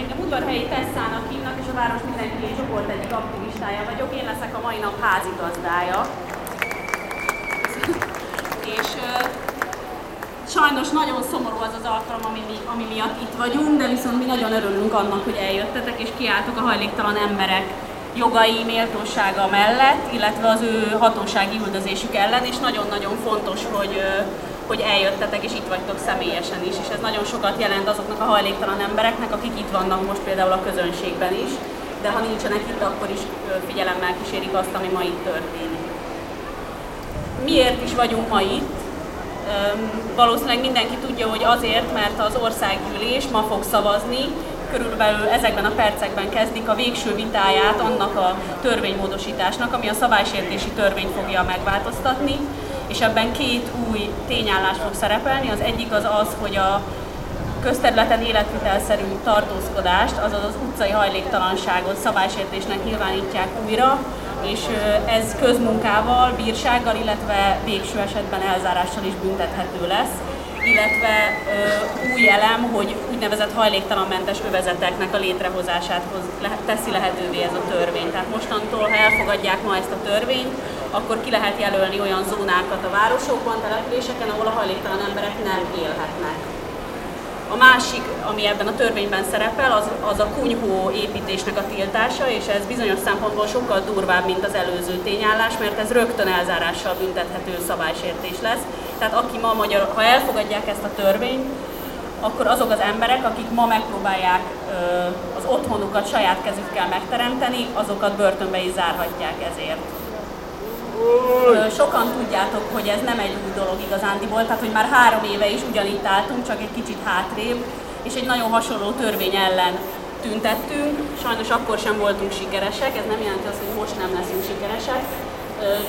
engem udvarhelyi Tesszának hívnak, és a Város Mindenki csoport egyik aktivistája vagyok. Én leszek a mai nap házigazdája. és sajnos nagyon szomorú az az alkalom, ami, ami miatt itt vagyunk, de viszont mi nagyon örülünk annak, hogy eljöttetek, és kiálltok a hajléktalan emberek jogai, méltósága mellett, illetve az ő hatósági üldözésük ellen, és nagyon-nagyon fontos, hogy hogy eljöttetek és itt vagytok személyesen is, és ez nagyon sokat jelent azoknak a hajléktalan embereknek, akik itt vannak most például a közönségben is, de ha nincsenek itt, akkor is figyelemmel kísérik azt, ami ma itt történik. Miért is vagyunk ma itt? Valószínűleg mindenki tudja, hogy azért, mert az országgyűlés ma fog szavazni, körülbelül ezekben a percekben kezdik a végső vitáját annak a törvénymódosításnak, ami a szabálysértési törvényt fogja megváltoztatni, és ebben két új tényállás fog szerepelni. Az egyik az az, hogy a közterületen életvitelszerű tartózkodást, azaz az utcai hajléktalanságot szabálysértésnek nyilvánítják újra, és ez közmunkával, bírsággal, illetve végső esetben elzárással is büntethető lesz illetve ö, új elem, hogy úgynevezett hajléktalanmentes övezeteknek a létrehozását hoz, le, teszi lehetővé ez a törvény. Tehát mostantól, ha elfogadják ma ezt a törvényt, akkor ki lehet jelölni olyan zónákat a városokban, településeken, ahol a hajléktalan emberek nem élhetnek. A másik, ami ebben a törvényben szerepel, az, az a kunyhó építésnek a tiltása, és ez bizonyos szempontból sokkal durvább, mint az előző tényállás, mert ez rögtön elzárással büntethető szabálysértés lesz. Tehát aki ma magyar, ha elfogadják ezt a törvényt, akkor azok az emberek, akik ma megpróbálják az otthonukat saját kezükkel megteremteni, azokat börtönbe is zárhatják ezért. Sokan tudjátok, hogy ez nem egy új dolog igazándiból, tehát hogy már három éve is ugyanitt álltunk, csak egy kicsit hátrébb, és egy nagyon hasonló törvény ellen tüntettünk. Sajnos akkor sem voltunk sikeresek, ez nem jelenti azt, hogy most nem leszünk sikeresek.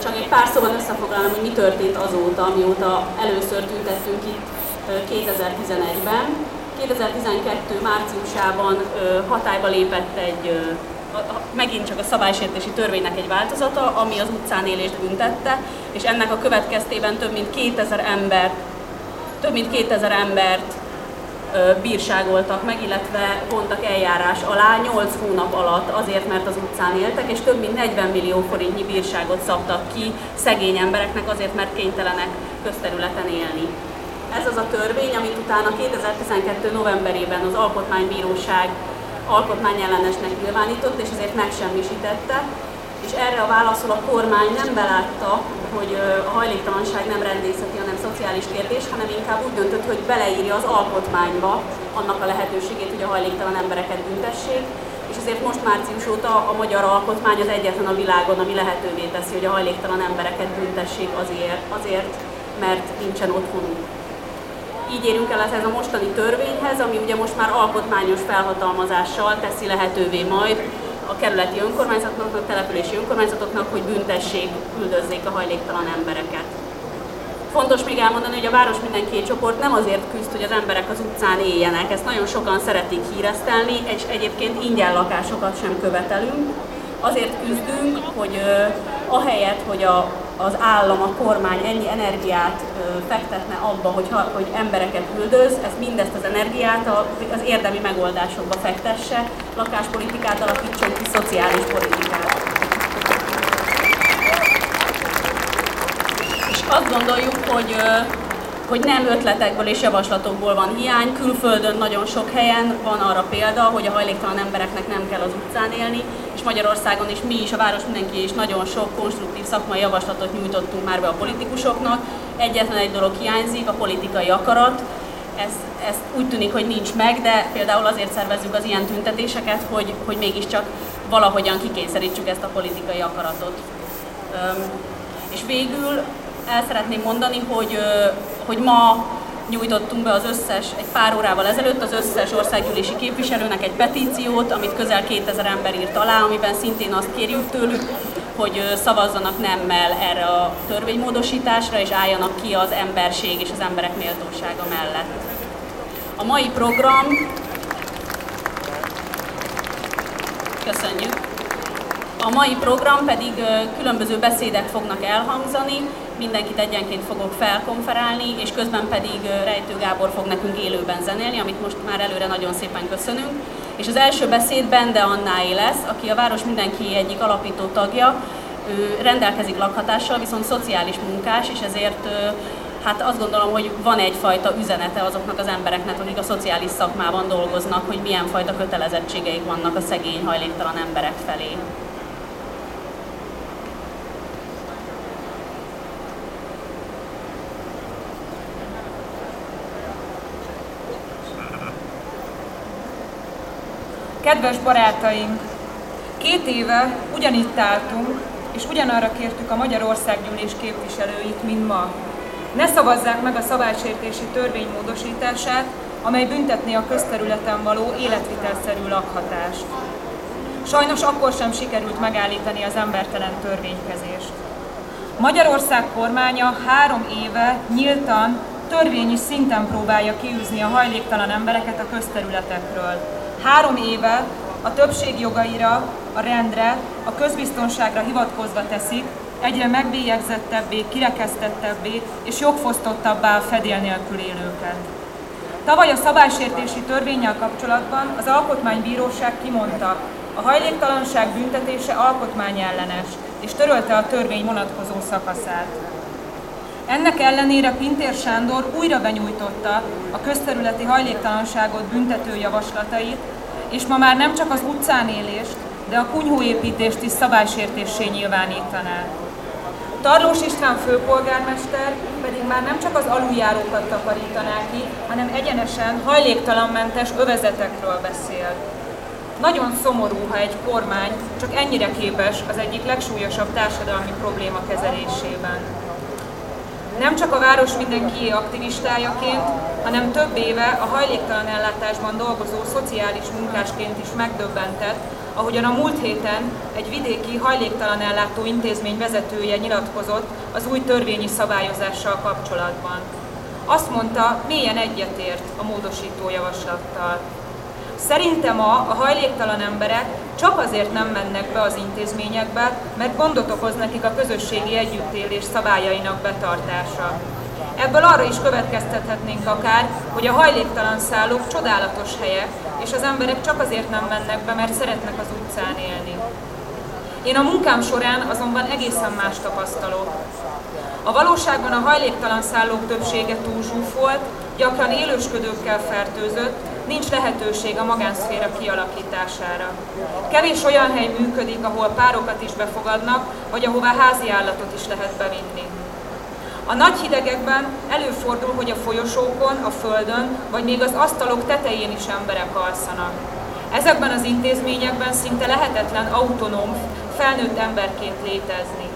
Csak egy pár szóban összefoglalom, hogy mi történt azóta, amióta először tüntettünk itt 2011-ben. 2012. márciusában hatályba lépett egy megint csak a szabálysértési törvénynek egy változata, ami az utcán élést büntette, és ennek a következtében több mint 2000 ember, több mint 2000 embert bírságoltak meg, illetve vontak eljárás alá 8 hónap alatt azért, mert az utcán éltek, és több mint 40 millió forintnyi bírságot szabtak ki szegény embereknek azért, mert kénytelenek közterületen élni. Ez az a törvény, amit utána 2012. novemberében az Alkotmánybíróság alkotmányellenesnek nyilvánított, és ezért megsemmisítette, és erre a válaszol a kormány nem belátta, hogy a hajléktalanság nem rendészeti, hanem szociális kérdés, hanem inkább úgy döntött, hogy beleírja az alkotmányba annak a lehetőségét, hogy a hajléktalan embereket büntessék, és ezért most március óta a magyar alkotmány az egyetlen a világon, ami lehetővé teszi, hogy a hajléktalan embereket büntessék azért, azért mert nincsen otthonuk így érünk el ez a mostani törvényhez, ami ugye most már alkotmányos felhatalmazással teszi lehetővé majd a kerületi önkormányzatoknak, települési önkormányzatoknak, hogy büntessék, üldözzék a hajléktalan embereket. Fontos még elmondani, hogy a Város Mindenki csoport nem azért küzd, hogy az emberek az utcán éljenek, ezt nagyon sokan szeretik híresztelni, és egyébként ingyen lakásokat sem követelünk. Azért küzdünk, hogy ahelyett, hogy a az állam, a kormány ennyi energiát fektetne abba, hogy, hogy embereket üldöz, ezt mindezt az energiát az érdemi megoldásokba fektesse, lakáspolitikát alakítson ki, szociális politikát. És azt gondoljuk, hogy hogy nem ötletekből és javaslatokból van hiány, külföldön nagyon sok helyen van arra példa, hogy a hajléktalan embereknek nem kell az utcán élni, és Magyarországon is mi is, a város mindenki is nagyon sok konstruktív szakmai javaslatot nyújtottunk már be a politikusoknak. Egyetlen egy dolog hiányzik, a politikai akarat, ez, ez úgy tűnik, hogy nincs meg, de például azért szervezzük az ilyen tüntetéseket, hogy, hogy mégiscsak valahogyan kikényszerítsük ezt a politikai akaratot. Üm, és végül el szeretném mondani, hogy, hogy ma nyújtottunk be az összes, egy pár órával ezelőtt az összes országgyűlési képviselőnek egy petíciót, amit közel 2000 ember írt alá, amiben szintén azt kérjük tőlük, hogy szavazzanak nemmel erre a törvénymódosításra, és álljanak ki az emberség és az emberek méltósága mellett. A mai program... Köszönjük! A mai program pedig különböző beszédek fognak elhangzani, mindenkit egyenként fogok felkonferálni, és közben pedig Rejtő Gábor fog nekünk élőben zenélni, amit most már előre nagyon szépen köszönünk. És az első beszéd Bende Annáé lesz, aki a Város Mindenki egyik alapító tagja, ő rendelkezik lakhatással, viszont szociális munkás, és ezért hát azt gondolom, hogy van egyfajta üzenete azoknak az embereknek, akik a szociális szakmában dolgoznak, hogy milyen fajta kötelezettségeik vannak a szegény, hajléktalan emberek felé. Kedves barátaink, két éve ugyanitt álltunk, és ugyanarra kértük a Magyarországgyűlés képviselőit, mint ma. Ne szavazzák meg a szabálysértési törvény módosítását, amely büntetné a közterületen való életvitelszerű lakhatást. Sajnos akkor sem sikerült megállítani az embertelen törvénykezést. Magyarország kormánya három éve nyíltan, törvényi szinten próbálja kiűzni a hajléktalan embereket a közterületekről. Három éve a többség jogaira, a rendre, a közbiztonságra hivatkozva teszik, egyre megbélyegzettebbé, kirekesztettebbé és jogfosztottabbá a fedél nélkül élőket. Tavaly a szabálysértési törvényel kapcsolatban az Alkotmánybíróság kimondta, a hajléktalanság büntetése alkotmányellenes, és törölte a törvény vonatkozó szakaszát. Ennek ellenére Pintér Sándor újra benyújtotta a közterületi hajléktalanságot büntető javaslatait, és ma már nem csak az utcán élést, de a kunyhóépítést is szabálysértéssé nyilvánítaná. Tarlós István főpolgármester pedig már nem csak az aluljárókat takarítaná ki, hanem egyenesen hajléktalanmentes övezetekről beszél. Nagyon szomorú, ha egy kormány csak ennyire képes az egyik legsúlyosabb társadalmi probléma kezelésében nem csak a város mindenki aktivistájaként, hanem több éve a hajléktalan ellátásban dolgozó szociális munkásként is megdöbbentett, ahogyan a múlt héten egy vidéki hajléktalan ellátó intézmény vezetője nyilatkozott az új törvényi szabályozással kapcsolatban. Azt mondta, mélyen egyetért a módosító javaslattal. Szerintem ma a hajléktalan emberek csak azért nem mennek be az intézményekbe, mert gondot okoz nekik a közösségi együttélés szabályainak betartása. Ebből arra is következtethetnénk akár, hogy a hajléktalan szállók csodálatos helyek, és az emberek csak azért nem mennek be, mert szeretnek az utcán élni. Én a munkám során azonban egészen más tapasztalok. A valóságban a hajléktalan szállók többsége túlzsúfolt, gyakran élősködőkkel fertőzött, nincs lehetőség a magánszféra kialakítására. Kevés olyan hely működik, ahol párokat is befogadnak, vagy ahová házi állatot is lehet bevinni. A nagy hidegekben előfordul, hogy a folyosókon, a földön, vagy még az asztalok tetején is emberek alszanak. Ezekben az intézményekben szinte lehetetlen autonóm, felnőtt emberként létezni.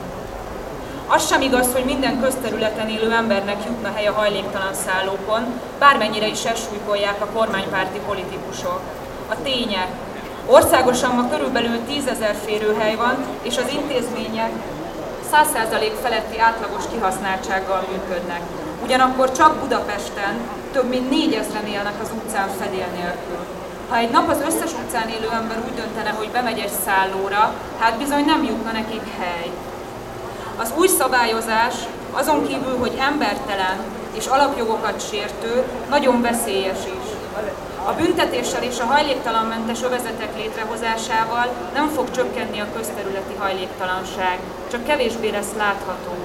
Az sem igaz, hogy minden közterületen élő embernek jutna hely a hajléktalan szállókon, bármennyire is esúlykolják a kormánypárti politikusok. A tények. Országosan ma körülbelül 10 ezer férőhely van, és az intézmények 100% feletti átlagos kihasználtsággal működnek. Ugyanakkor csak Budapesten több mint négyezren élnek az utcán fedél nélkül. Ha egy nap az összes utcán élő ember úgy döntene, hogy bemegy egy szállóra, hát bizony nem jutna nekik hely. Az új szabályozás azon kívül, hogy embertelen és alapjogokat sértő, nagyon veszélyes is. A büntetéssel és a hajléktalanmentes övezetek létrehozásával nem fog csökkenni a közterületi hajléktalanság, csak kevésbé lesz látható.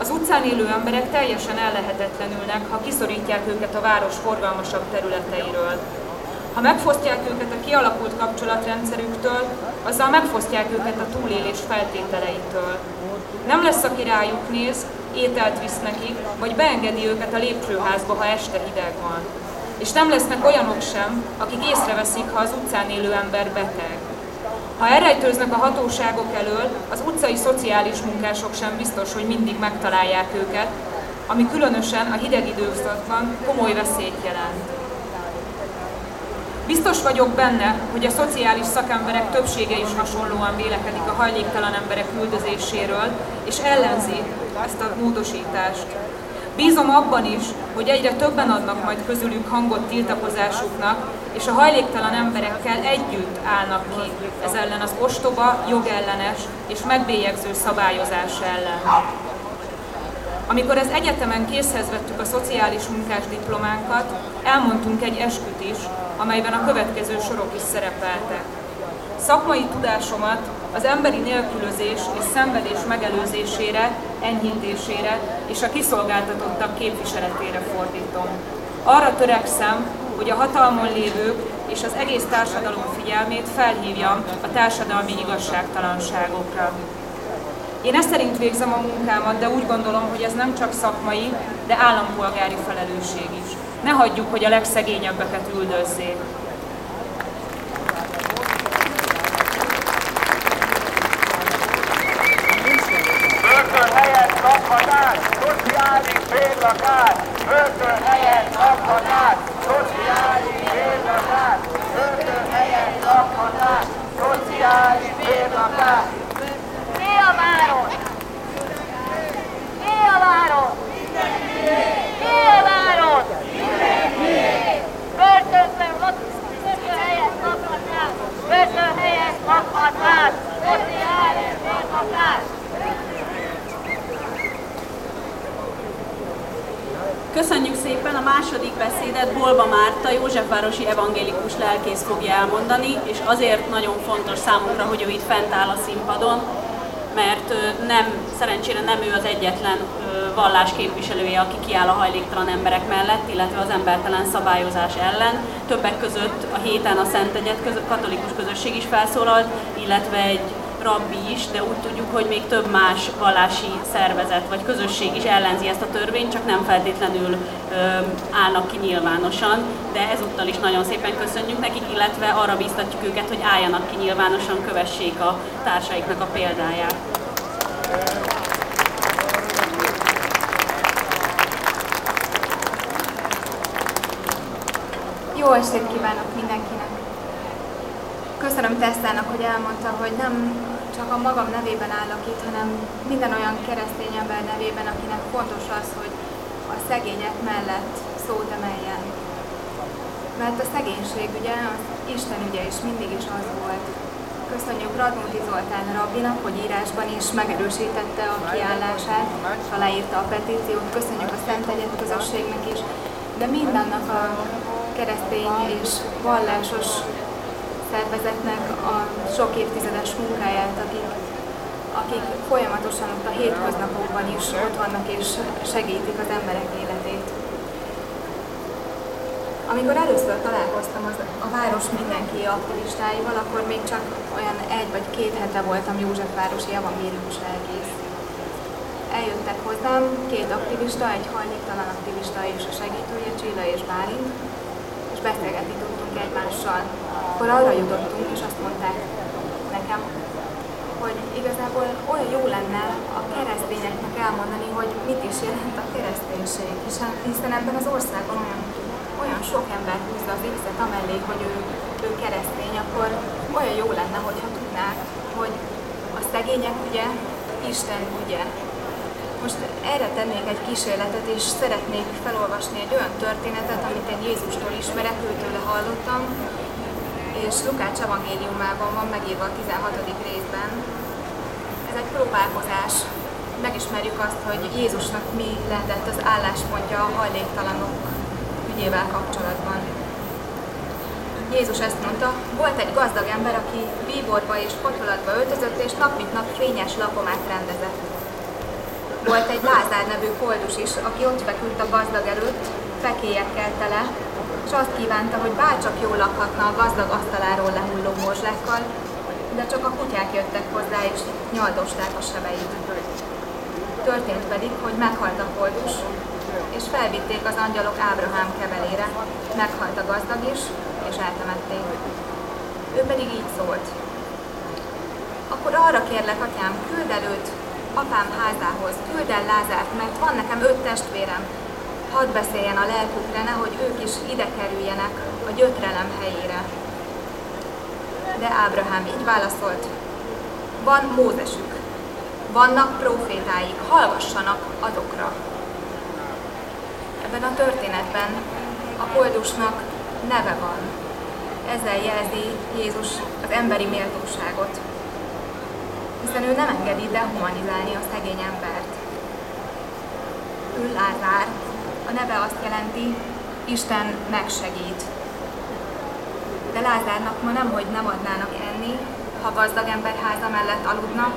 Az utcán élő emberek teljesen ellehetetlenülnek, ha kiszorítják őket a város forgalmasabb területeiről. Ha megfosztják őket a kialakult kapcsolatrendszerüktől, azzal megfosztják őket a túlélés feltételeitől. Nem lesz, aki rájuk néz, ételt visz nekik, vagy beengedi őket a lépcsőházba, ha este hideg van. És nem lesznek olyanok sem, akik észreveszik, ha az utcán élő ember beteg. Ha elrejtőznek a hatóságok elől, az utcai szociális munkások sem biztos, hogy mindig megtalálják őket, ami különösen a hideg időszakban komoly veszélyt jelent. Biztos vagyok benne, hogy a szociális szakemberek többsége is hasonlóan vélekedik a hajléktalan emberek üldözéséről, és ellenzi ezt a módosítást. Bízom abban is, hogy egyre többen adnak majd közülük hangot tiltakozásuknak, és a hajléktalan emberekkel együtt állnak ki ez ellen az ostoba, jogellenes és megbélyegző szabályozás ellen. Amikor az egyetemen készhez vettük a szociális munkás diplománkat, elmondtunk egy esküt is, amelyben a következő sorok is szerepeltek. Szakmai tudásomat az emberi nélkülözés és szenvedés megelőzésére, enyhítésére és a kiszolgáltatottak képviseletére fordítom. Arra törekszem, hogy a hatalmon lévők és az egész társadalom figyelmét felhívjam a társadalmi igazságtalanságokra. Én ezt szerint végzem a munkámat, de úgy gondolom, hogy ez nem csak szakmai, de állampolgári felelősség is. Ne hagyjuk, hogy a legszegényebbeket üldözzék. szociális bérlakás, börtön helyett lakhatás, szociális bérlakás, börtön helyett lakhatás, szociális bérlakás. Mi a város? Mi a város? Mi a város? Börtönben börtön helyett lakhatás, börtön helyett lakhatás, szociális bérlakás. Köszönjük szépen! A második beszédet Bolba Márta, Józsefvárosi evangélikus lelkész fogja elmondani, és azért nagyon fontos számunkra, hogy ő itt fent áll a színpadon, mert nem, szerencsére nem ő az egyetlen vallás képviselője, aki kiáll a hajléktalan emberek mellett, illetve az embertelen szabályozás ellen. Többek között a héten a Szent Egyet katolikus közösség is felszólalt, illetve egy rabbi is, de úgy tudjuk, hogy még több más vallási szervezet vagy közösség is ellenzi ezt a törvényt, csak nem feltétlenül ö, állnak ki nyilvánosan, de ezúttal is nagyon szépen köszönjük nekik, illetve arra biztatjuk őket, hogy álljanak ki nyilvánosan, kövessék a társaiknak a példáját. Jó estét kívánok mindenkinek! Köszönöm Tesztának, hogy elmondta, hogy nem csak a magam nevében állok itt, hanem minden olyan keresztény ember nevében, akinek fontos az, hogy a szegények mellett szót emeljen. Mert a szegénység ugye az Isten ügye is mindig is az volt. Köszönjük Radnóti Zoltán rabbinak, hogy írásban is megerősítette a kiállását, aláírta a petíciót. Köszönjük a Szent Egyet közösségnek is, de mindannak a keresztény és vallásos szervezetnek a sok évtizedes munkáját, akik, akik folyamatosan ott a hétköznapokban is ott vannak és segítik az emberek életét. Amikor először találkoztam az, a város mindenki aktivistáival, akkor még csak olyan egy vagy két hete voltam Józsefvárosi evangélius elkész. Eljöttek hozzám két aktivista, egy hajléktalan aktivista és a segítője, Csilla és Bálint, és beszélgetni tudtunk egymással akkor arra jutottunk, és azt mondták nekem, hogy igazából olyan jó lenne a keresztényeknek elmondani, hogy mit is jelent a kereszténység, hiszen ebben az országban olyan, olyan sok ember húzza az x amellé, hogy ő, ő keresztény, akkor olyan jó lenne, hogyha tudnák, hogy a szegények ugye Isten ugye. Most erre tennék egy kísérletet, és szeretnék felolvasni egy olyan történetet, amit én Jézustól ismerek, őtől hallottam, és Lukács evangéliumában van megírva a 16. részben. Ez egy próbálkozás. Megismerjük azt, hogy Jézusnak mi lehetett az álláspontja a hajléktalanok ügyével kapcsolatban. Jézus ezt mondta, volt egy gazdag ember, aki bíborba és fotolatba öltözött, és nap mint nap fényes lakomát rendezett. Volt egy Lázár nevű koldus is, aki ott feküdt a gazdag előtt, fekélyekkel tele, és azt kívánta, hogy bárcsak jól lakhatna a gazdag asztaláról lehulló morzsákkal, de csak a kutyák jöttek hozzá és nyaldosták a sebeit. Történt pedig, hogy meghalt a koldus, és felvitték az angyalok Ábrahám kevelére. Meghalt a gazdag is, és eltemették. Ő pedig így szólt. Akkor arra kérlek, atyám, küld el őt apám házához, küld el Lázárt, mert van nekem öt testvérem, hadd beszéljen a lelkükre, nehogy ők is ide kerüljenek a gyötrelem helyére. De Ábrahám így válaszolt, van Mózesük, vannak profétáik, hallgassanak azokra. Ebben a történetben a koldusnak neve van. Ezzel jelzi Jézus az emberi méltóságot. Hiszen ő nem engedi dehumanizálni a szegény embert ő Lázár. A neve azt jelenti, Isten megsegít. De Lázárnak ma nem, hogy nem adnának enni, ha gazdag ember háza mellett aludna,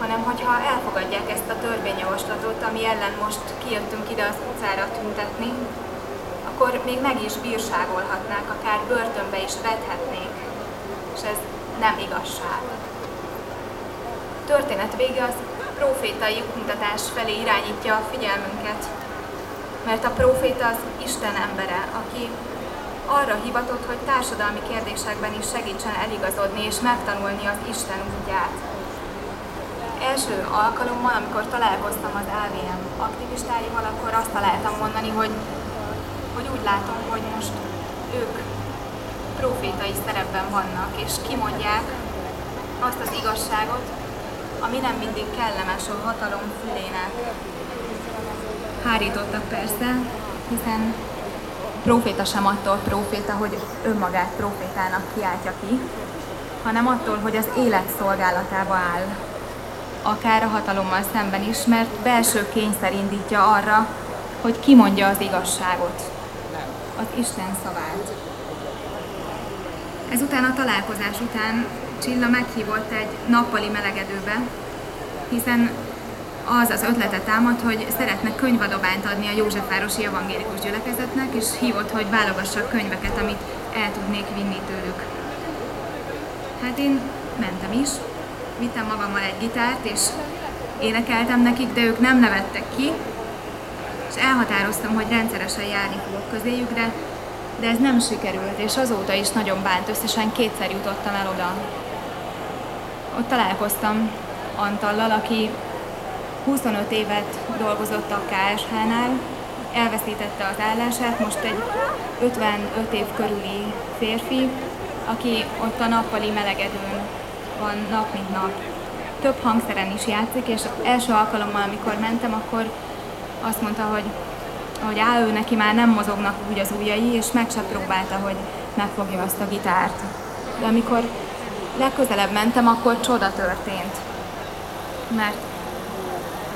hanem hogyha elfogadják ezt a törvényjavaslatot, ami ellen most kijöttünk ide az utcára tüntetni, akkor még meg is bírságolhatnák, akár börtönbe is vethetnék, és ez nem igazság. A történet vége az profétai útmutatás felé irányítja a figyelmünket, mert a proféta az Isten embere, aki arra hivatott, hogy társadalmi kérdésekben is segítsen eligazodni és megtanulni az Isten útját első alkalommal, amikor találkoztam az AVM aktivistáival, akkor azt találtam mondani, hogy, hogy úgy látom, hogy most ők profétai szerepben vannak, és kimondják azt az igazságot, ami nem mindig kellemes a hatalom fülének. Hárítottak persze, hiszen proféta sem attól proféta, hogy önmagát profétának kiáltja ki, hanem attól, hogy az élet szolgálatába áll, akár a hatalommal szemben is, mert belső kényszer indítja arra, hogy kimondja az igazságot, az Isten szavát. Ezután a találkozás után Csilla meghívott egy nappali melegedőbe, hiszen az az ötlete támad, hogy szeretne könyvadobányt adni a Józsefvárosi Evangélikus Gyülekezetnek, és hívott, hogy válogassak könyveket, amit el tudnék vinni tőlük. Hát én mentem is, vittem magammal egy gitárt, és énekeltem nekik, de ők nem nevettek ki, és elhatároztam, hogy rendszeresen járni fogok közéjük, de, de ez nem sikerült, és azóta is nagyon bánt, összesen kétszer jutottam el oda. Ott találkoztam Antallal, aki 25 évet dolgozott a KSH-nál, elveszítette az állását, most egy 55 év körüli férfi, aki ott a nappali melegedőn van nap mint nap. Több hangszeren is játszik, és első alkalommal, amikor mentem, akkor azt mondta, hogy hogy áll ő neki már nem mozognak úgy az ujjai, és meg sem próbálta, hogy megfogja azt a gitárt. De amikor legközelebb mentem, akkor csoda történt. Mert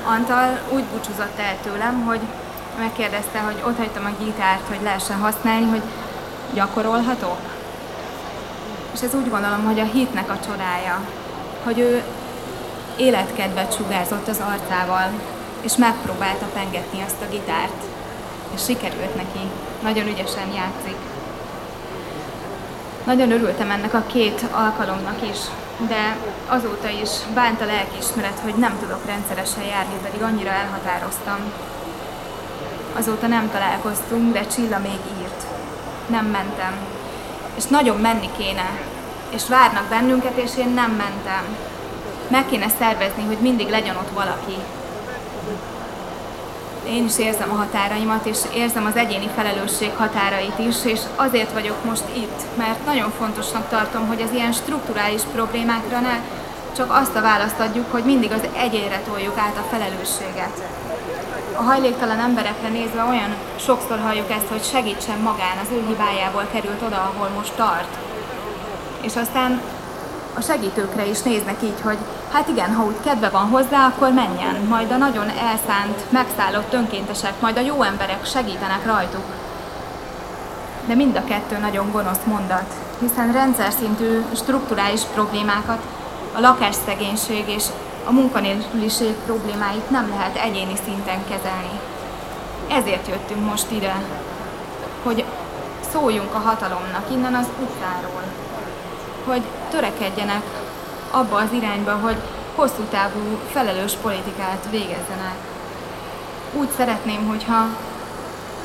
Antal úgy búcsúzott el tőlem, hogy megkérdezte, hogy ott hagytam a gitárt, hogy lehessen használni, hogy gyakorolhatok. És ez úgy gondolom, hogy a hitnek a csodája, hogy ő életkedvet sugárzott az arcával, és megpróbálta pengetni azt a gitárt, és sikerült neki, nagyon ügyesen játszik. Nagyon örültem ennek a két alkalomnak is, de azóta is bánt a lelkiismeret, hogy nem tudok rendszeresen járni, pedig annyira elhatároztam. Azóta nem találkoztunk, de Csilla még írt. Nem mentem, és nagyon menni kéne, és várnak bennünket, és én nem mentem. Meg kéne szervezni, hogy mindig legyen ott valaki. Én is érzem a határaimat, és érzem az egyéni felelősség határait is, és azért vagyok most itt, mert nagyon fontosnak tartom, hogy az ilyen strukturális problémákra ne csak azt a választ adjuk, hogy mindig az egyénre toljuk át a felelősséget. A hajléktalan emberekre nézve olyan sokszor halljuk ezt, hogy segítsen magán, az ő hibájából került oda, ahol most tart. És aztán a segítőkre is néznek így, hogy hát igen, ha úgy kedve van hozzá, akkor menjen. Majd a nagyon elszánt, megszállott önkéntesek, majd a jó emberek segítenek rajtuk. De mind a kettő nagyon gonosz mondat, hiszen rendszer szintű strukturális problémákat, a lakásszegénység és a munkanélküliség problémáit nem lehet egyéni szinten kezelni. Ezért jöttünk most ide, hogy szóljunk a hatalomnak innen az utcáról, hogy törekedjenek abba az irányba, hogy hosszú távú, felelős politikát végezzenek. Úgy szeretném, hogyha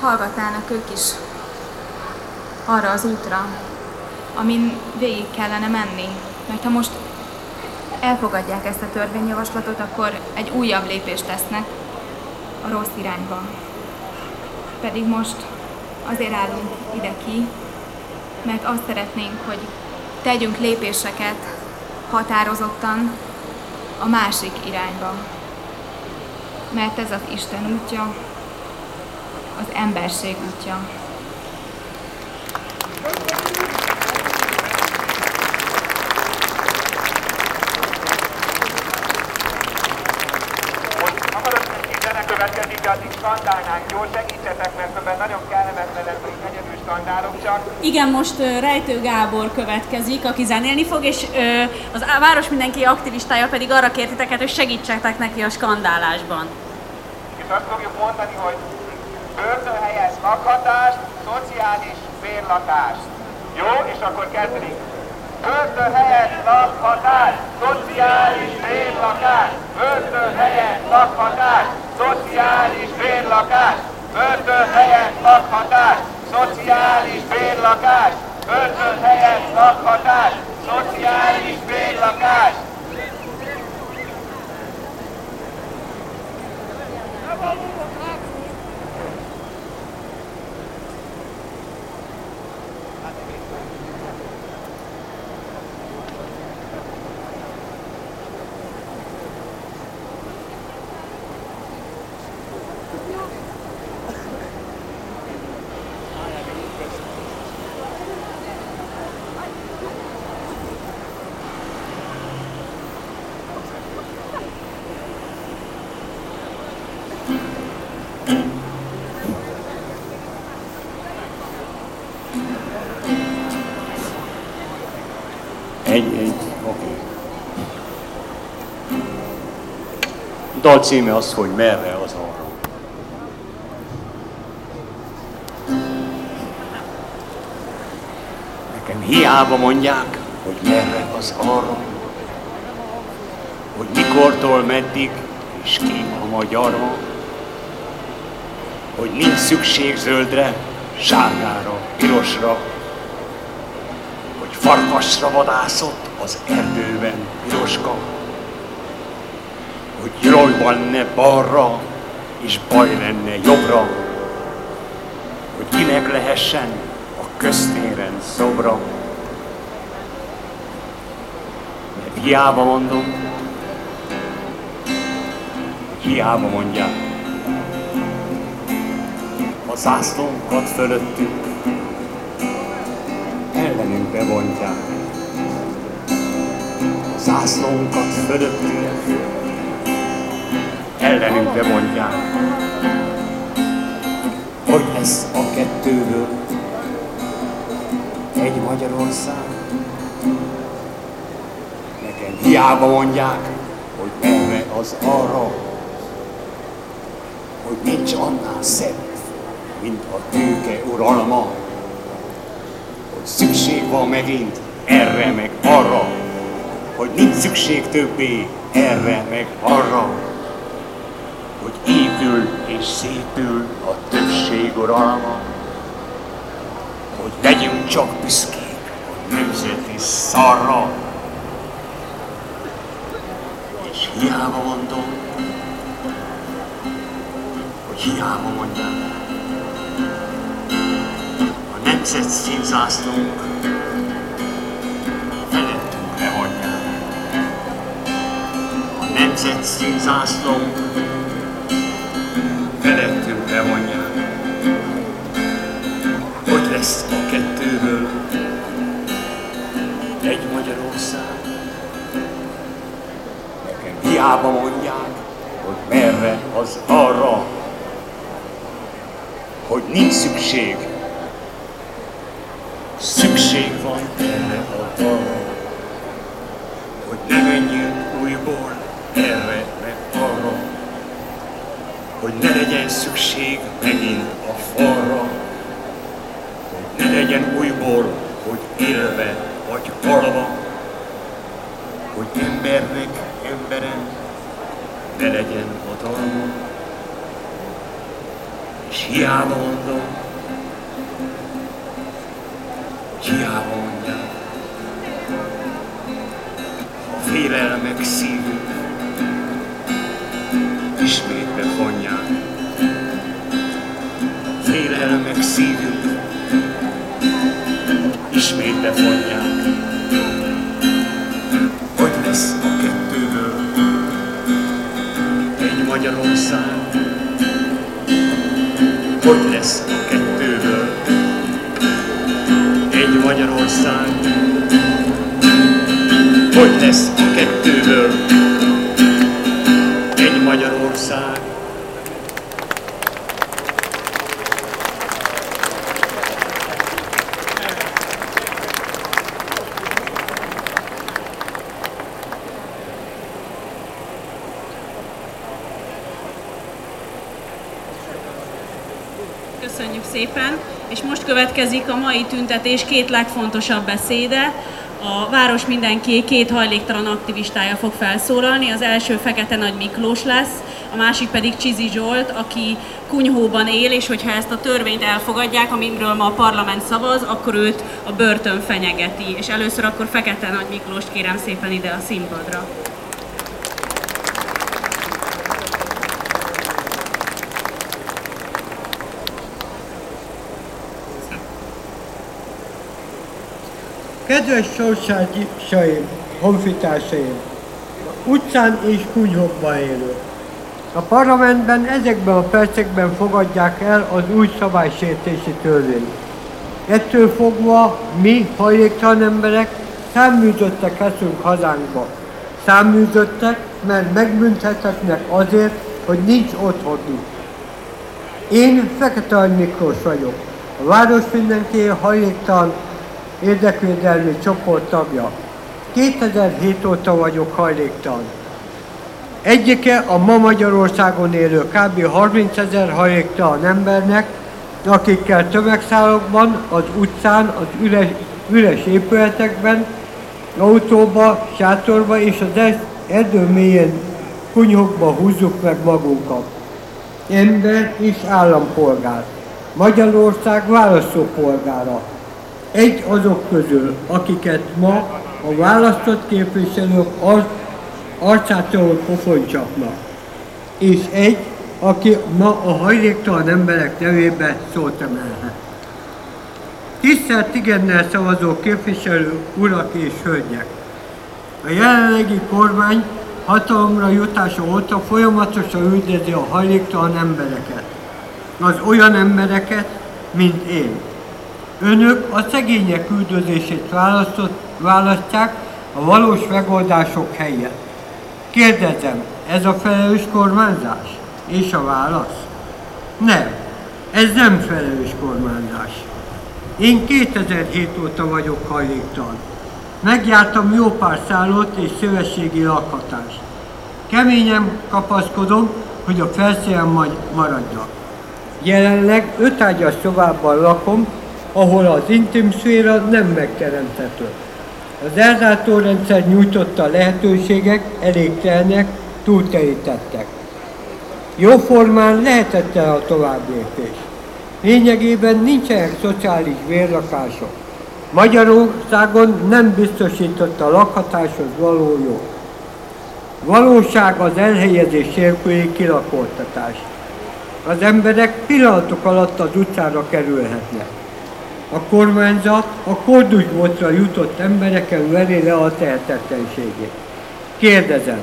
hallgatnának ők is arra az útra, amin végig kellene menni. Mert ha most elfogadják ezt a törvényjavaslatot, akkor egy újabb lépést tesznek a rossz irányba. Pedig most azért állunk ide ki, mert azt szeretnénk, hogy tegyünk lépéseket határozottan a másik irányba. Mert ez az Isten útja, az emberség útja. Hogy hamarosan következik Igen, most Rejtő Gábor következik, aki zenélni fog, és az Város Mindenki aktivistája pedig arra kért titeket, hogy segítsetek neki a skandálásban. És azt fogjuk mondani, hogy börtönhelyes lakhatást, szociális bérlakást. Jó, és akkor kezdődik. Börtönhelyes lakhatás, szociális bérlakás, börtönhelyes lakhatás, szociális bérlakás, börtönhelyes lakhatás, szociális bérlakás, börtönhelyes lakhatás, szociális bérlakás. Dal címe az, hogy merre az arra. Nekem hiába mondják, hogy merre az arra. Hogy mikortól meddig, és ki a magyara. Hogy nincs szükség zöldre, sárgára, pirosra, hogy farkasra vadászott az erdőben piroska, hogy rojban ne balra, és baj lenne jobbra, hogy kinek lehessen a köztéren szobra. Mert hiába mondom, hiába mondják, a zászlónkat fölöttünk ellenünk bevontják. A zászlónkat fölöttünk ellenünk bevonják. Hogy lesz a kettőből egy Magyarország? Nekem hiába mondják, hogy merre az arra, hogy nincs annál szebb, mint a tőke uralma, hogy szükség van megint erre meg arra, hogy nincs szükség többé erre meg arra, hogy épül és szépül a többség uralma, hogy legyünk csak büszkék a nemzeti szarra. És hiába mondom, hogy hiába mondják, a nemzet színzászlónk felettünk lehadják. A nemzet színzászlónk felettünk levonják. Hogy lesz a kettőből egy Magyarország? Nekem hiába mondják, hogy merre az arra, hogy nincs szükség. Szükség van erre a arra, hogy ne menjünk újból erre hogy ne legyen szükség megint a falra, hogy ne legyen újból, hogy élve vagy halva, hogy embernek emberen ne legyen hatalma. És hiába mondom, hiába mondják, a félelmek szívük ismét befonják. Félelmek szívük ismét befonják. Hogy lesz a kettőből egy Magyarország? Hogy lesz a kettőből egy Magyarország? Hogy lesz a kettőből egy Magyarország? Köszönjük szépen, és most következik a mai tüntetés két legfontosabb beszéde. A Város Mindenki két hajléktalan aktivistája fog felszólalni. Az első Fekete Nagy Miklós lesz, a másik pedig Csizi Zsolt, aki kunyhóban él, és hogyha ezt a törvényt elfogadják, amiről ma a parlament szavaz, akkor őt a börtön fenyegeti. És először akkor Fekete Nagy Miklóst kérem szépen ide a színpadra. Kedves sorságisaim, honfitársaim, utcán és kunyhokban élő. A parlamentben ezekben a percekben fogadják el az új szabálysértési törvényt. Ettől fogva mi, hajléktalan emberek, számműzöttek leszünk hazánkba. Számműzöttek, mert megbünthetetnek azért, hogy nincs otthonunk. Én Fekete Miklós vagyok, a Város Mindenki Hajléktalan érdekvédelmi csoport tagja. 2007 óta vagyok hajléktalan. Egyike a ma Magyarországon élő kb. 30 ezer hajléktalan embernek, akikkel tömegszállókban, az utcán, az üres, üres épületekben, autóba, sátorba és az erdő mélyén kunyhokba húzzuk meg magunkat. Ember és állampolgár. Magyarország választópolgára egy azok közül, akiket ma a választott képviselők ar- arcától pofon. És egy, aki ma a hajléktalan emberek nevében szót emelhet. Tisztelt igennel szavazó képviselő urak és hölgyek! A jelenlegi kormány hatalomra jutása óta folyamatosan üldözi a hajléktalan embereket. Az olyan embereket, mint én. Önök a szegények üldözését választják a valós megoldások helyett. Kérdezem, ez a felelős kormányzás? És a válasz? Nem, ez nem felelős kormányzás. Én 2007 óta vagyok hajléktalan. Megjártam jó pár szállót és szövességi lakhatást. Keményen kapaszkodom, hogy a felszínen maradjak. Jelenleg öt ágyas szobában lakom, ahol az intim szféra nem megteremthető. Az ellátórendszer nyújtotta lehetőségek elégtelnek, túlterítettek. Jóformán lehetetlen a továbblépés. Lényegében nincsenek szociális bérlakások. Magyarországon nem biztosított a lakhatáshoz való jog. Valóság az elhelyezés nélküli kilakoltatás. Az emberek pillanatok alatt az utcára kerülhetnek. A kormányzat a kordusbotra jutott embereken veri le a tehetetlenségét. Kérdezem,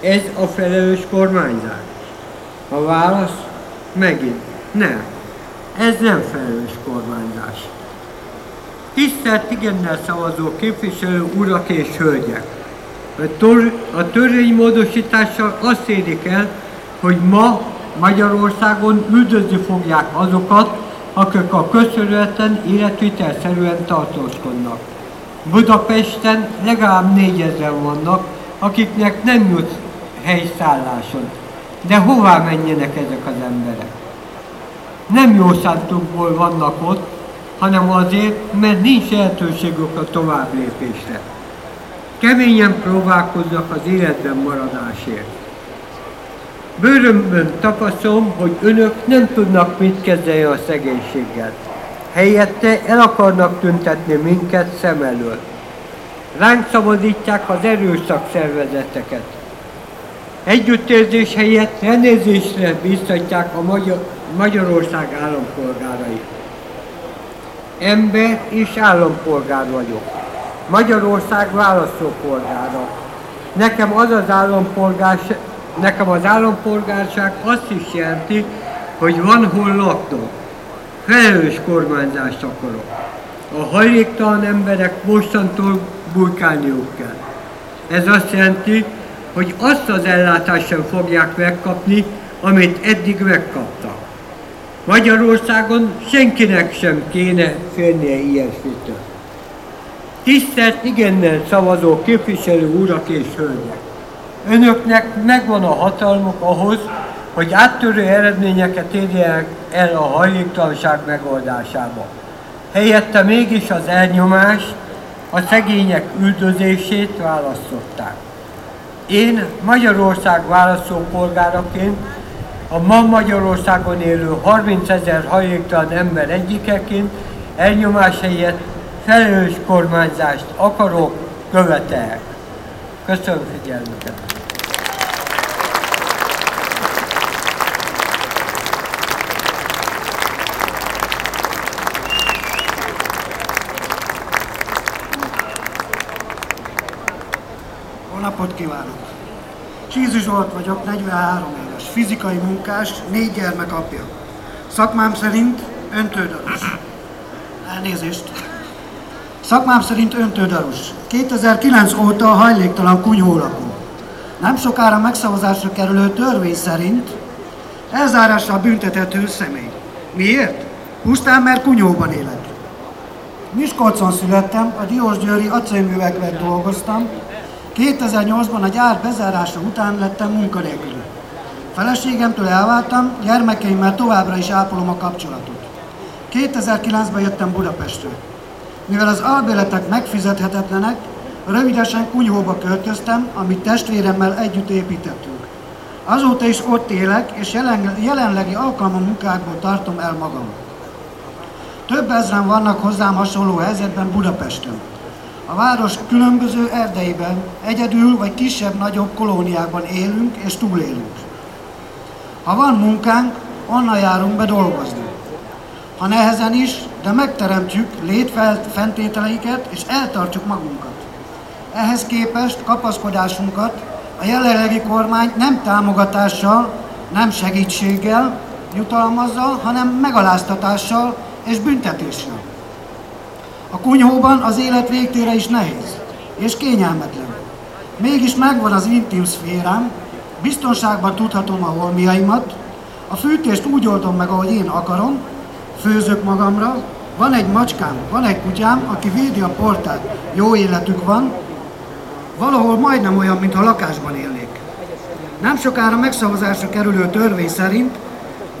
ez a felelős kormányzás? A válasz megint nem. Ez nem felelős kormányzás. Tisztelt igennel szavazó képviselő urak és hölgyek! A törvénymódosítással azt érik el, hogy ma Magyarországon üldözni fogják azokat, akik a közterületen életvitelszerűen tartózkodnak. Budapesten legalább négyezren vannak, akiknek nem jut helyszálláson. De hová menjenek ezek az emberek? Nem jó szántukból vannak ott, hanem azért, mert nincs lehetőségük a tovább lépésre. Keményen próbálkoznak az életben maradásért. Bőrömben tapasztalom, hogy önök nem tudnak mit kezdeni a szegénységgel. Helyette el akarnak tüntetni minket szem elől. Ránk szabadítják az erőszak szervezeteket. Együttérzés helyett elnézésre biztatják a Magyar, Magyarország állampolgárait. Ember és állampolgár vagyok. Magyarország választópolgára. Nekem az az állampolgárság, nekem az állampolgárság azt is jelenti, hogy van hol laknom. Felelős kormányzást akarok. A hajléktalan emberek mostantól bujkálniuk kell. Ez azt jelenti, hogy azt az ellátást sem fogják megkapni, amit eddig megkaptak. Magyarországon senkinek sem kéne félnie ilyesmitől. Tisztelt igennel szavazó képviselő urak és hölgyek! Önöknek megvan a hatalmuk ahhoz, hogy áttörő eredményeket érjenek el a hajléktalanság megoldásába. Helyette mégis az elnyomás, a szegények üldözését választották. Én Magyarország választópolgáraként, a ma Magyarországon élő 30 ezer hajléktalan ember egyikeként elnyomás helyett felelős kormányzást akarok, követelek. Köszönöm figyelmüket! Napot kívánok! Csízi Zsolt vagyok, 43 éves, fizikai munkás, négy gyermek apja. Szakmám szerint öntődarus. Elnézést. Szakmám szerint öntődarus. 2009 óta a hajléktalan kunyhó. Nem sokára megszavazásra kerülő törvény szerint elzárással büntethető személy. Miért? Pusztán mert kunyhóban élek. Miskolcon születtem, a Diósgyőri acélművekben dolgoztam, 2008-ban a gyár bezárása után lettem munkanélküli. Feleségemtől elváltam, gyermekeimmel továbbra is ápolom a kapcsolatot. 2009-ben jöttem Budapestre. Mivel az albéletek megfizethetetlenek, rövidesen kunyhóba költöztem, amit testvéremmel együtt építettünk. Azóta is ott élek, és jelen, jelenlegi alkalma munkákból tartom el magam. Több ezren vannak hozzám hasonló helyzetben Budapesten. A város különböző erdeiben, egyedül vagy kisebb-nagyobb kolóniákban élünk és túlélünk. Ha van munkánk, onnan járunk be dolgozni. Ha nehezen is, de megteremtjük létfentételeiket és eltartjuk magunkat. Ehhez képest kapaszkodásunkat a jelenlegi kormány nem támogatással, nem segítséggel jutalmazza, hanem megaláztatással és büntetéssel. A kunyhóban az élet végtére is nehéz és kényelmetlen. Mégis megvan az intim szférám, biztonságban tudhatom a holmiaimat, a fűtést úgy oldom meg, ahogy én akarom, főzök magamra, van egy macskám, van egy kutyám, aki védi a portát, jó életük van, valahol majdnem olyan, mintha lakásban élnék. Nem sokára megszavazásra kerülő törvény szerint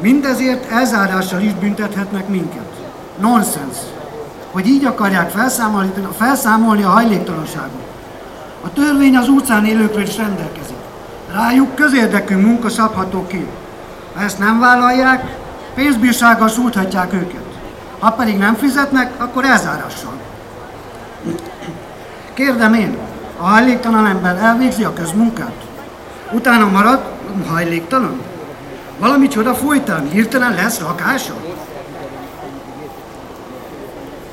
mindezért elzárással is büntethetnek minket. Nonsens hogy így akarják felszámolni, felszámolni a hajléktalanságot. A törvény az utcán élőkről is rendelkezik. Rájuk közérdekű munka szabható ki. Ha ezt nem vállalják, pénzbírsággal sújthatják őket. Ha pedig nem fizetnek, akkor elzárással. Kérdem én, a hajléktalan ember elvégzi a közmunkát? Utána marad hajléktalan? Valami csoda folytán, hirtelen lesz lakása?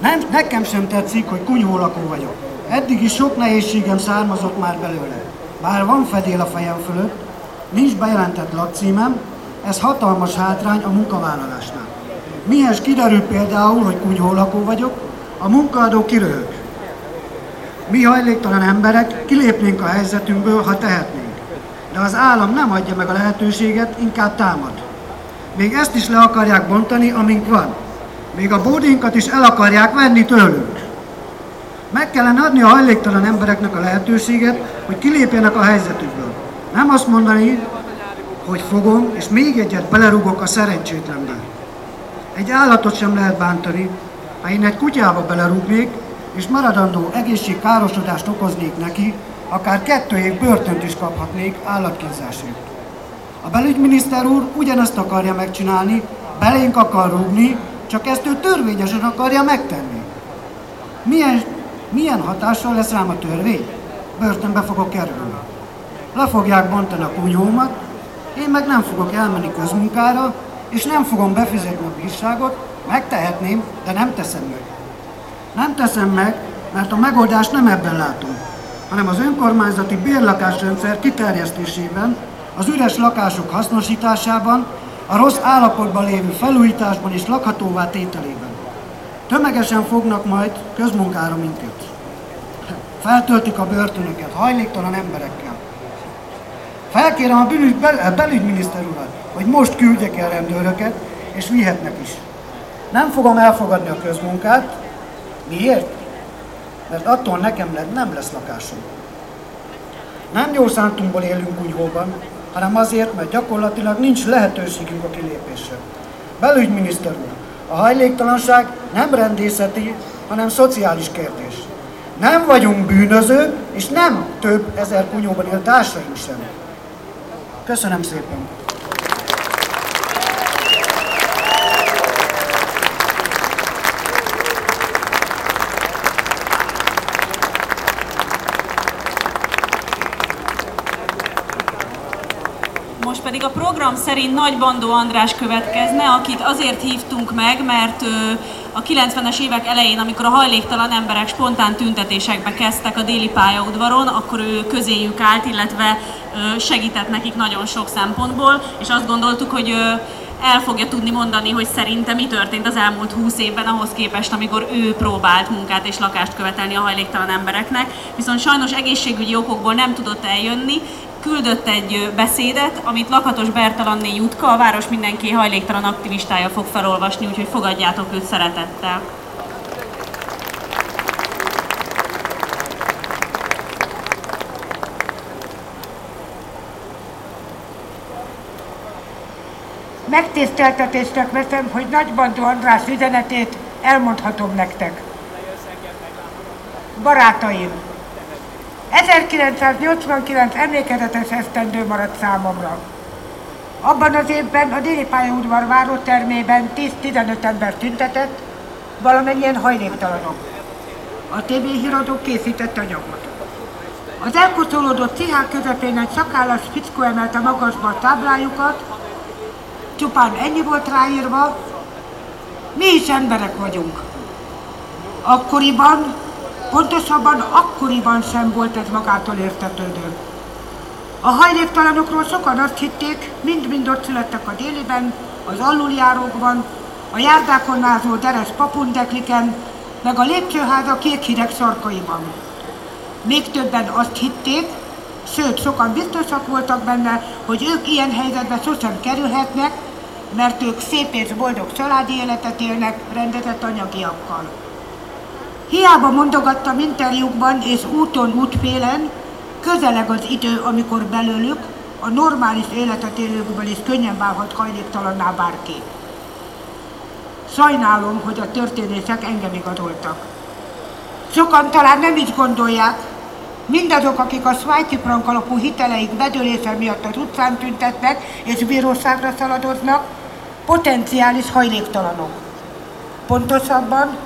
Nem, nekem sem tetszik, hogy kunyhó lakó vagyok. Eddig is sok nehézségem származott már belőle. Bár van fedél a fejem fölött, nincs bejelentett lakcímem, ez hatalmas hátrány a munkavállalásnál. Mihez kiderül például, hogy kunyhó lakó vagyok, a munkaadó kiröhög. Mi hajléktalan emberek kilépnénk a helyzetünkből, ha tehetnénk. De az állam nem adja meg a lehetőséget, inkább támad. Még ezt is le akarják bontani, amink van. Még a bódinkat is el akarják venni tőlünk. Meg kellene adni a hajléktalan embereknek a lehetőséget, hogy kilépjenek a helyzetükből. Nem azt mondani, hogy fogom, és még egyet belerugok a szerencsétlenbe. Egy állatot sem lehet bántani, ha én egy kutyába belerúgnék, és maradandó egészségkárosodást okoznék neki, akár kettő év börtönt is kaphatnék állatkínzásért. A belügyminiszter úr ugyanezt akarja megcsinálni, belénk akar rúgni, csak ezt ő törvényesen akarja megtenni. Milyen, milyen hatással lesz rám a törvény? Börtönbe fogok kerülni. Le fogják bontani a kunyhómat, én meg nem fogok elmenni közmunkára, és nem fogom befizetni a bírságot, megtehetném, de nem teszem meg. Nem teszem meg, mert a megoldást nem ebben látom, hanem az önkormányzati bérlakásrendszer kiterjesztésében, az üres lakások hasznosításában, a rossz állapotban lévő felújításban és lakhatóvá tételében. Tömegesen fognak majd közmunkára minket. Feltöltik a börtönöket hajléktalan emberekkel. Felkérem a belügyminiszter urat, hogy most küldjek el rendőröket, és vihetnek is. Nem fogom elfogadni a közmunkát. Miért? Mert attól nekem nem lesz lakásom. Nem jó szántunkból élünk kunyhóban, hanem azért, mert gyakorlatilag nincs lehetőségünk a kilépésre. Belügyminiszter úr, a hajléktalanság nem rendészeti, hanem szociális kérdés. Nem vagyunk bűnözők, és nem több ezer kunyóban él társaink sem. Köszönöm szépen! Most pedig a program szerint Nagy Bandó András következne, akit azért hívtunk meg, mert a 90-es évek elején, amikor a hajléktalan emberek spontán tüntetésekbe kezdtek a déli pályaudvaron, akkor ő közéjük állt, illetve segített nekik nagyon sok szempontból, és azt gondoltuk, hogy el fogja tudni mondani, hogy szerintem mi történt az elmúlt 20 évben ahhoz képest, amikor ő próbált munkát és lakást követelni a hajléktalan embereknek, viszont sajnos egészségügyi okokból nem tudott eljönni, küldött egy beszédet, amit Lakatos Bertalanné Jutka, a Város Mindenki hajléktalan aktivistája fog felolvasni, úgyhogy fogadjátok őt szeretettel. Megtiszteltetésnek veszem, hogy Nagybandó András üzenetét elmondhatom nektek. Barátaim! 1989 emlékezetes esztendő maradt számomra. Abban az évben a déli pályaudvar várótermében 10-15 ember tüntetett, valamennyien hajléktalanok. A TV híradó készített anyagot. Az elkocolódott cihák közepén egy szakállas fickó emelte magasba a táblájukat, csupán ennyi volt ráírva, mi is emberek vagyunk. Akkoriban, pontosabban akkoriban sem volt ez magától értetődő. A hajléktalanokról sokan azt hitték, mind-mind ott születtek a déliben, az aluljárókban, a járdákon mázó deres papundekliken, meg a lépcsőháza kékhideg sarkaiban. Még többen azt hitték, sőt, sokan biztosak voltak benne, hogy ők ilyen helyzetbe sosem kerülhetnek, mert ők szép és boldog családi életet élnek rendezett anyagiakkal. Hiába mondogattam interjúkban és úton útfélen, közeleg az idő, amikor belőlük, a normális életet élőkből is könnyen válhat hajléktalanná bárki. Sajnálom, hogy a történések engem igazoltak. Sokan talán nem is gondolják, mindazok, akik a svájci frank alapú hiteleik bedőlése miatt az utcán tüntetnek és bíróságra szaladoznak, potenciális hajléktalanok. Pontosabban,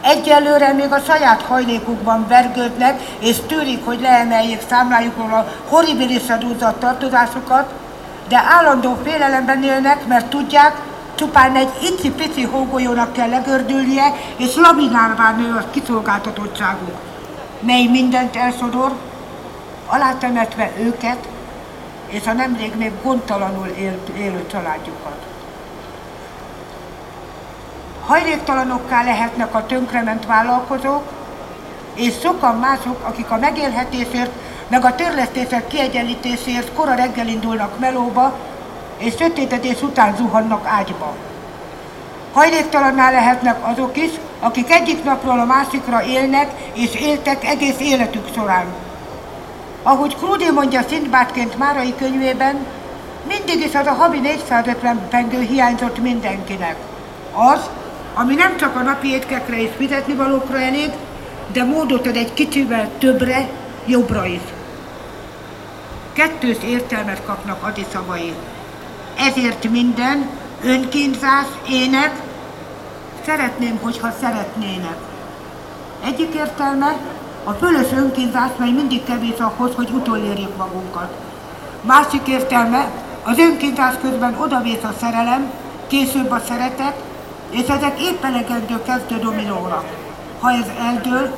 egyelőre még a saját hajlékukban vergődnek, és tűrik, hogy leemeljék számlájukról a horribilis adózat tartozásukat, de állandó félelemben élnek, mert tudják, csupán egy icipici hógolyónak kell legördülnie, és laminálvá nő a kiszolgáltatottságuk, mely mindent elsodor, alátemetve őket, és a nemrég még gondtalanul élt, élő családjukat. Hajléktalanokká lehetnek a tönkrement vállalkozók, és sokan mások, akik a megélhetésért, meg a törlesztések kiegyenlítéséért kora reggel indulnak melóba, és sötétedés után zuhannak ágyba. Hajléktalanná lehetnek azok is, akik egyik napról a másikra élnek, és éltek egész életük során. Ahogy Krúdi mondja Szindbádként Márai könyvében, mindig is az a havi 450 pengő hiányzott mindenkinek. Az, ami nem csak a napi étkekre és fizetni valókra elég, de módot ad egy kicsivel többre, jobbra is. Kettős értelmet kapnak Adi szavai. Ezért minden, önkínzás, ének, szeretném, hogyha szeretnének. Egyik értelme a fölös önkínzás, mely mindig kevés ahhoz, hogy utolérjük magunkat. Másik értelme az önkínzás közben odavész a szerelem, később a szeretet, és ezek épp elegendő kezdő dominóra. Ha ez eldől,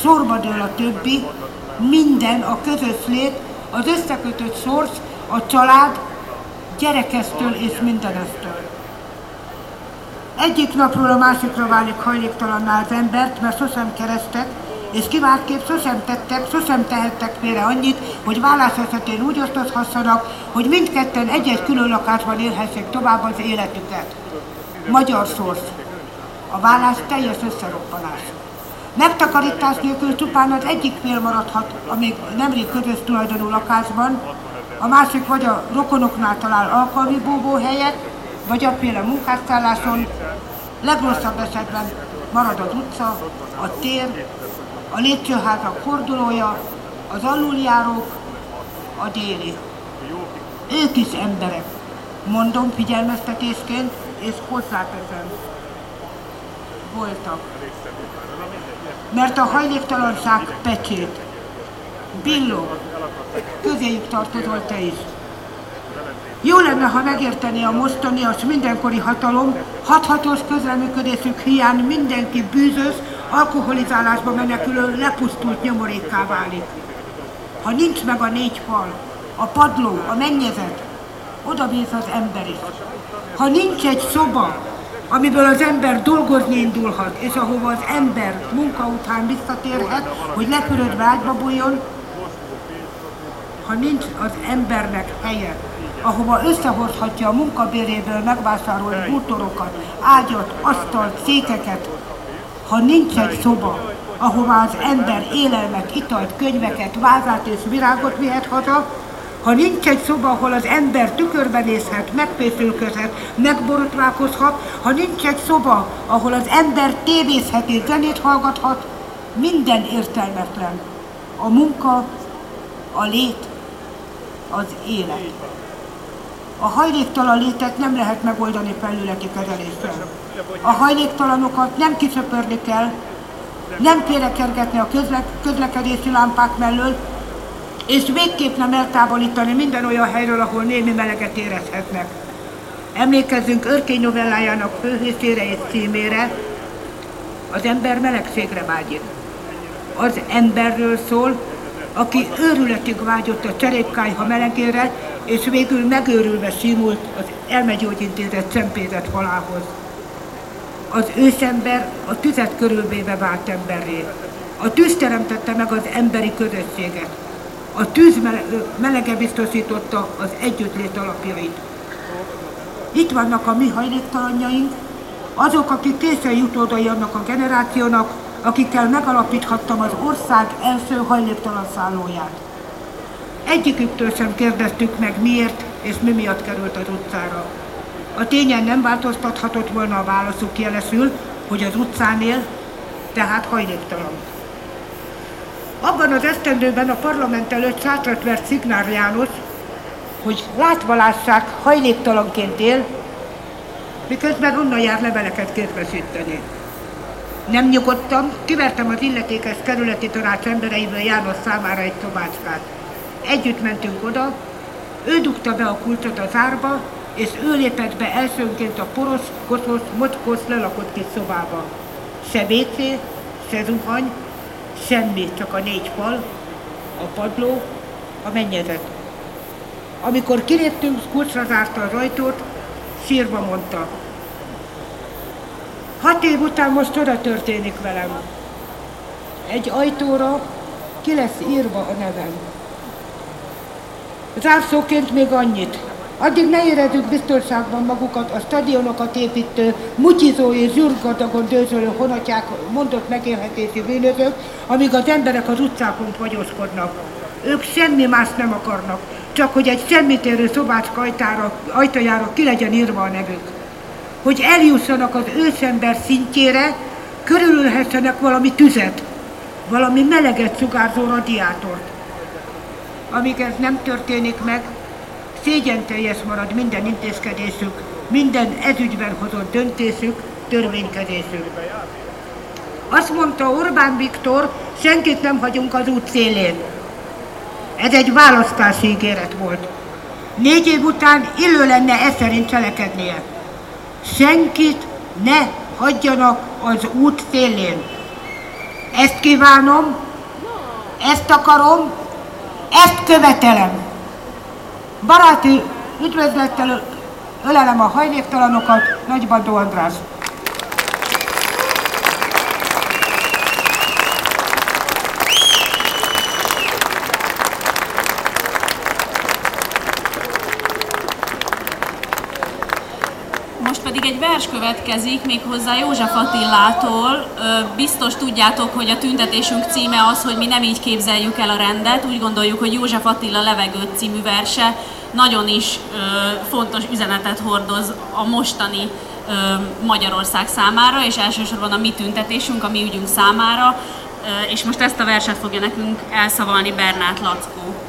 sorba dől a többi, minden, a közös lét, az összekötött sors, a család, gyerekesztől és mindenestől. Egyik napról a másikra válik hajléktalanná az embert, mert sosem kerestek, és kiváltképp sosem tettek, sosem tehettek félre annyit, hogy vállás esetén úgy osztozhassanak, hogy mindketten egy-egy külön lakásban élhessék tovább az életüket. Magyar szorsz. A vállás teljes összeroppanás. Megtakarítás nélkül csupán az egyik fél maradhat a még nemrég közös tulajdonú lakásban, a másik vagy a rokonoknál talál alkalmi búvó helyet, vagy a munkásszálláson, legrosszabb esetben marad az utca, a tér, a lépcsőházak fordulója, az aluljárók, a déli. Ők is emberek. Mondom figyelmeztetésként, és hozzáteszem. Voltak. Mert a hajléktalanság pecsét, billog, közéjük tartozol te is. Jó lenne, ha megértené a mostani, az mindenkori hatalom, hathatós közreműködésük hiány mindenki bűzös, alkoholizálásba menekülő, lepusztult nyomorékká válik. Ha nincs meg a négy fal, a padló, a mennyezet, oda az ember is. Ha nincs egy szoba, amiből az ember dolgozni indulhat, és ahova az ember munka után visszatérhet, hogy lepörödve ágyba bújjon, ha nincs az embernek helye, ahova összehozhatja a munkabéréből megvásárolt bútorokat, ágyat, asztalt, székeket, ha nincs egy szoba, ahová az ember élelmet, italt, könyveket, vázát és virágot vihet haza, ha nincs egy szoba, ahol az ember tükörbe nézhet, megfészülködhet, megborotválkozhat, ha nincs egy szoba, ahol az ember tévézhet és zenét hallgathat, minden értelmetlen. A munka, a lét, az élet. A hajléktalan létet nem lehet megoldani felületi kezeléssel. A hajléktalanokat nem kisöpörni kell, nem kérekergetni a közle- közlekedési lámpák mellől, és végképp nem eltávolítani minden olyan helyről, ahol némi meleget érezhetnek. Emlékezzünk Örkény novellájának főhősére és címére, az ember melegségre vágyik. Az emberről szól, aki őrületig vágyott a cserépkájha melegére, és végül megőrülve simult az elmegyógyintézet csempézett halához. Az ősember a tüzet körülvéve vált emberré. A tűz teremtette meg az emberi közösséget. A tűz melege biztosította az együttlét alapjait. Itt vannak a mi hajléktalanjaink, azok, akik készen jutódai annak a generációnak, akikkel megalapíthattam az ország első hajléktalan szállóját. Egyiküktől sem kérdeztük meg miért és mi miatt került az utcára. A tényen nem változtathatott volna a válaszuk jelesül, hogy az utcán él, tehát hajléktalan. Abban az esztendőben a parlament előtt sátrat vert Szignár János, hogy látva lássák, hajléktalanként él, miközben onnan jár leveleket képesíteni. Nem nyugodtam, kivertem az illetékes kerületi tanács embereiből János számára egy szobácskát. Együtt mentünk oda, ő dugta be a kulcsot az árba, és ő lépett be elsőnként a poros, koszos, mocskos, lelakott kis szobába. Se WC, se zuhany, semmi, csak a négy fal, a padló, a mennyezet. Amikor kiléptünk, kulcsra zárta az ajtót, sírva mondta, Hat év után most oda történik velem. Egy ajtóra ki lesz írva a nevem. Zárszóként még annyit. Addig ne érezzük biztonságban magukat a stadionokat építő, mutyizó és zsurgadagon dőzölő honatják mondott megélhetési bűnözők, amíg az emberek az utcákon fagyoskodnak. Ők semmi más nem akarnak, csak hogy egy semmitérő szobácska ajtára, ajtajára ki legyen írva a nevük hogy eljussanak az ősember szintjére, körülülhessenek valami tüzet, valami meleget sugárzó radiátort. Amíg ez nem történik meg, szégyen teljes marad minden intézkedésük, minden ezügyben hozott döntésük, törvénykezésük. Azt mondta Orbán Viktor, senkit nem hagyunk az út szélén. Ez egy választási ígéret volt. Négy év után illő lenne e szerint cselekednie senkit ne hagyjanak az út szélén. Ezt kívánom, ezt akarom, ezt követelem. Baráti üdvözlettel ölelem a hajléktalanokat, Nagybadó András. Pedig egy vers következik, méghozzá József Attilától. Biztos tudjátok, hogy a tüntetésünk címe az, hogy mi nem így képzeljük el a rendet. Úgy gondoljuk, hogy József Attila Levegőt című verse nagyon is fontos üzenetet hordoz a mostani Magyarország számára, és elsősorban a mi tüntetésünk, a mi ügyünk számára. És most ezt a verset fogja nekünk elszavalni Bernát Lackó.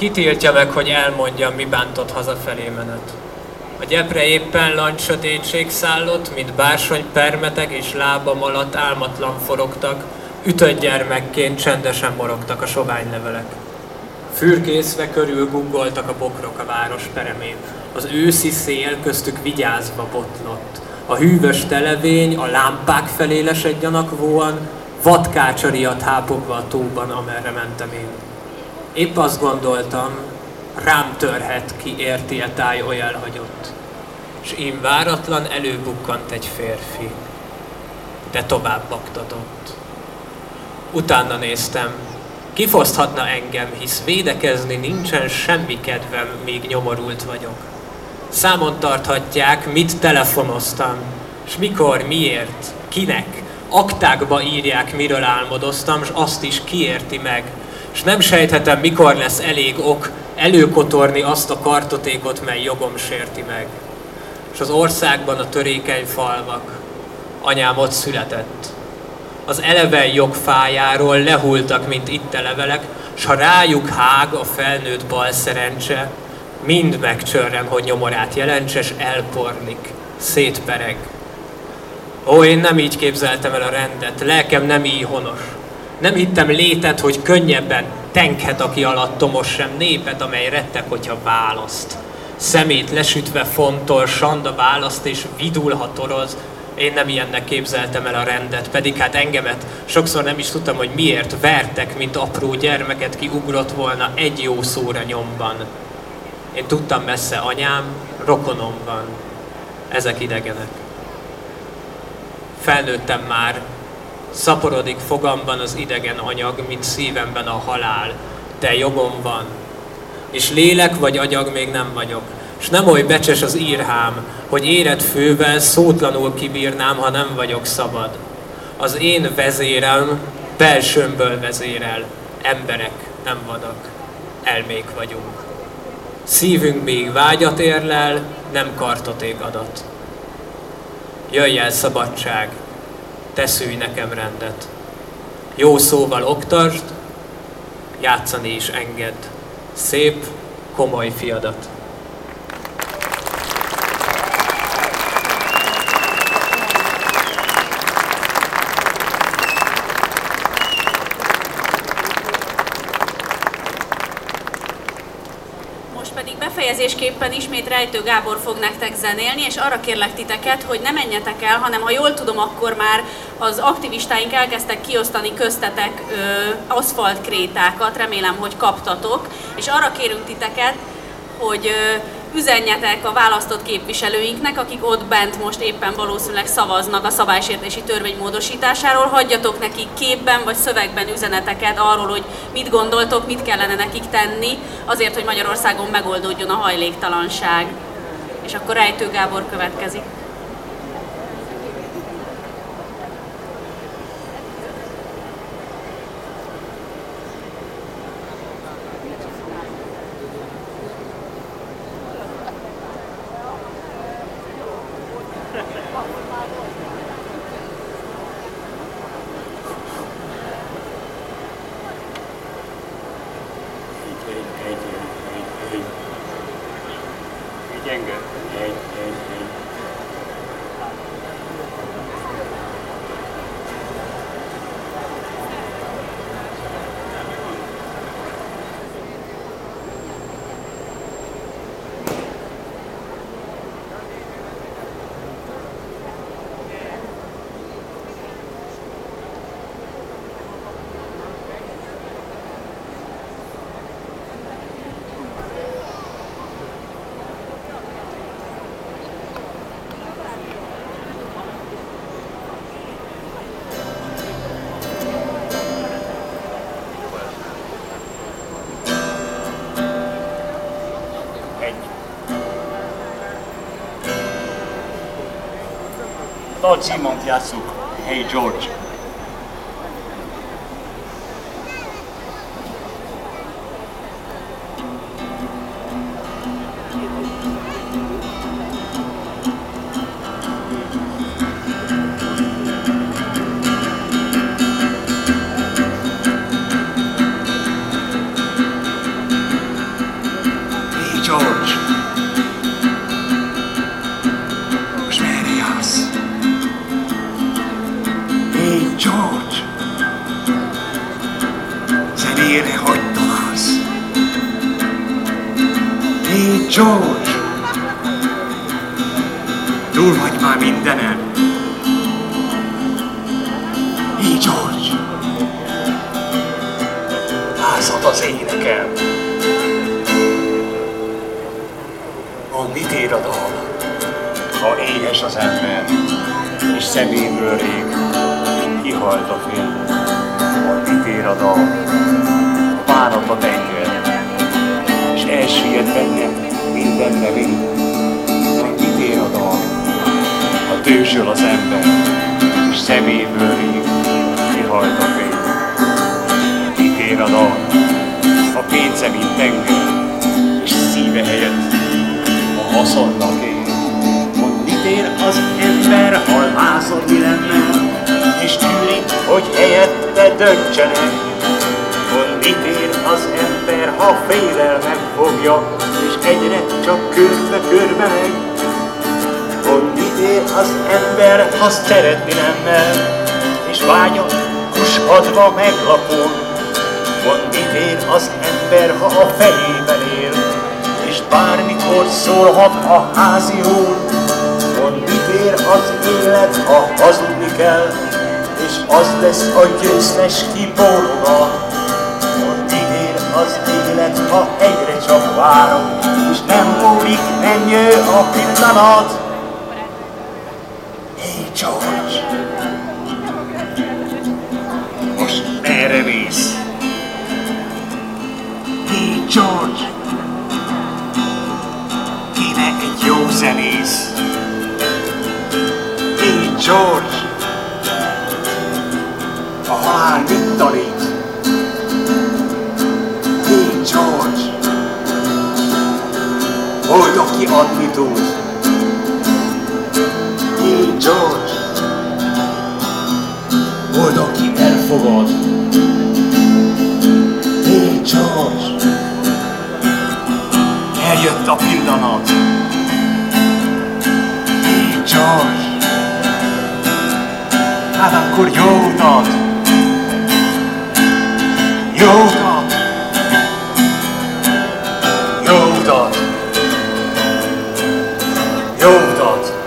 Kitiltja meg, hogy elmondjam, mi bántott hazafelé menet. A gyepre éppen lancs sötétség szállott, mint bársony permetek és lábam alatt álmatlan forogtak, ütött gyermekként csendesen morogtak a soványlevelek. Fürkészve körül guggoltak a bokrok a város peremén. Az őszi szél köztük vigyázva botlott. A hűvös televény a lámpák felé lesett gyanakvóan, vadkácsariat hápogva a tóban, amerre mentem én. Épp azt gondoltam, rám törhet ki érti a táj oly elhagyott. És én váratlan előbukkant egy férfi, de tovább baktatott. Utána néztem, kifoszthatna engem, hisz védekezni nincsen semmi kedvem, még nyomorult vagyok. Számon tarthatják, mit telefonoztam, és mikor, miért, kinek, aktákba írják, miről álmodoztam, és azt is kiérti meg, és nem sejthetem, mikor lesz elég ok előkotorni azt a kartotékot, mely jogom sérti meg. És az országban a törékeny falvak, anyám ott született. Az eleven jogfájáról lehultak, mint itt levelek, s ha rájuk hág a felnőtt bal szerencse, mind megcsörrem, hogy nyomorát jelentse, s elporlik, szétpereg. Ó, én nem így képzeltem el a rendet, lelkem nem így honos. Nem hittem létet, hogy könnyebben tenkhet, aki alattomos sem népet, amely rettek, hogyha választ. Szemét lesütve fontol, sanda választ és vidul, toroz. Én nem ilyennek képzeltem el a rendet, pedig hát engemet sokszor nem is tudtam, hogy miért vertek, mint apró gyermeket, ki ugrott volna egy jó szóra nyomban. Én tudtam messze anyám, rokonom van. Ezek idegenek. Felnőttem már, Szaporodik fogamban az idegen anyag, mint szívemben a halál. De jogom van. És lélek vagy agyag még nem vagyok. És nem oly becses az írhám, hogy éred fővel szótlanul kibírnám, ha nem vagyok szabad. Az én vezérem belsőmből vezérel. Emberek, nem vadak. Elmék vagyunk. Szívünk még vágyat érlel, nem kartoték adat. Jöjj el szabadság, te szülj nekem rendet. Jó szóval oktasd, játszani is engedd. Szép, komoly fiadat. Befejezésképpen ismét Rejtő Gábor fog nektek zenélni, és arra kérlek titeket, hogy ne menjetek el, hanem ha jól tudom, akkor már az aktivistáink elkezdtek kiosztani köztetek ö, aszfaltkrétákat, remélem, hogy kaptatok, és arra kérünk titeket, hogy ö, üzenjetek a választott képviselőinknek, akik ott bent most éppen valószínűleg szavaznak a szabálysértési törvény módosításáról, hagyjatok nekik képben vagy szövegben üzeneteket arról, hogy mit gondoltok, mit kellene nekik tenni, azért, hogy Magyarországon megoldódjon a hajléktalanság. És akkor Rejtő Gábor következik. Dal címont játsszuk, Hey George. Minden nevény. Mond, mit ér a dal? Ha tősöl az ember, és szeméből rég, kihalt a fény. Mit ér a dal? A pénze, mint tenger, és szíve helyett a haszonnak ér. Mond, mit ér az ember, ha lázadni lenne, és tűri, hogy helyette döntsenek. Mond, mit ér az ember, ha félelmek fogja, egyre csak körbe-körbe megy. Mond, mit ér az ember, ha szeretni lenne, és vágya kuskadva meglapul. Mond, mit ér az ember, ha a fejében él, és bármikor szólhat a házi úr. Mond, mit ér az élet, ha hazudni kell, és az lesz a győztes kibólogat. Mond, mit ér az élet, ha egyre csak várok, és nem múlik, jön a pillanat. Hey George! Most merre mész? Hey George! Kéne egy jó zenész. Hey George! A halál mit tanít? Tud. Hey George! Boldog ki elfogad. Hey George! Eljött a pillanat. Hey George! Hát akkor jó utat! Jó utat! Jó utat!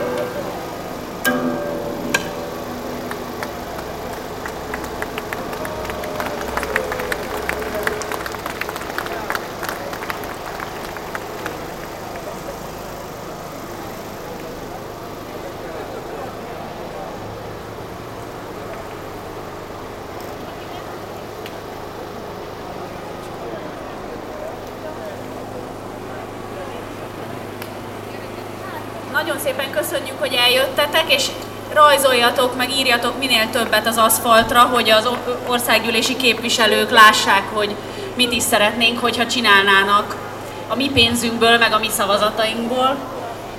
Nagyon szépen köszönjük, hogy eljöttetek, és rajzoljatok, meg írjatok minél többet az aszfaltra, hogy az országgyűlési képviselők lássák, hogy mit is szeretnénk, hogyha csinálnának a mi pénzünkből, meg a mi szavazatainkból.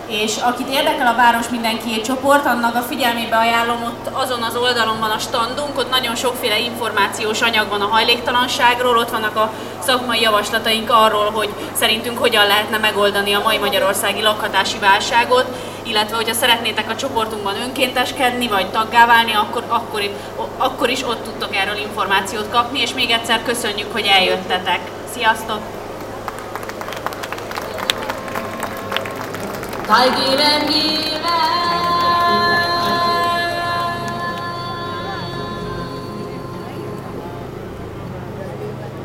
És akit érdekel a Város Mindenkié csoport, annak a figyelmébe ajánlom, ott azon az oldalon van a standunk, ott nagyon sokféle információs anyag van a hajléktalanságról, ott vannak a szakmai javaslataink arról, hogy szerintünk hogyan lehetne megoldani a mai magyarországi lakhatási válságot, illetve hogyha szeretnétek a csoportunkban önkénteskedni, vagy taggá válni, akkor, akkor, akkor is ott tudtok erről információt kapni, és még egyszer köszönjük, hogy eljöttetek. Sziasztok! Taigirengir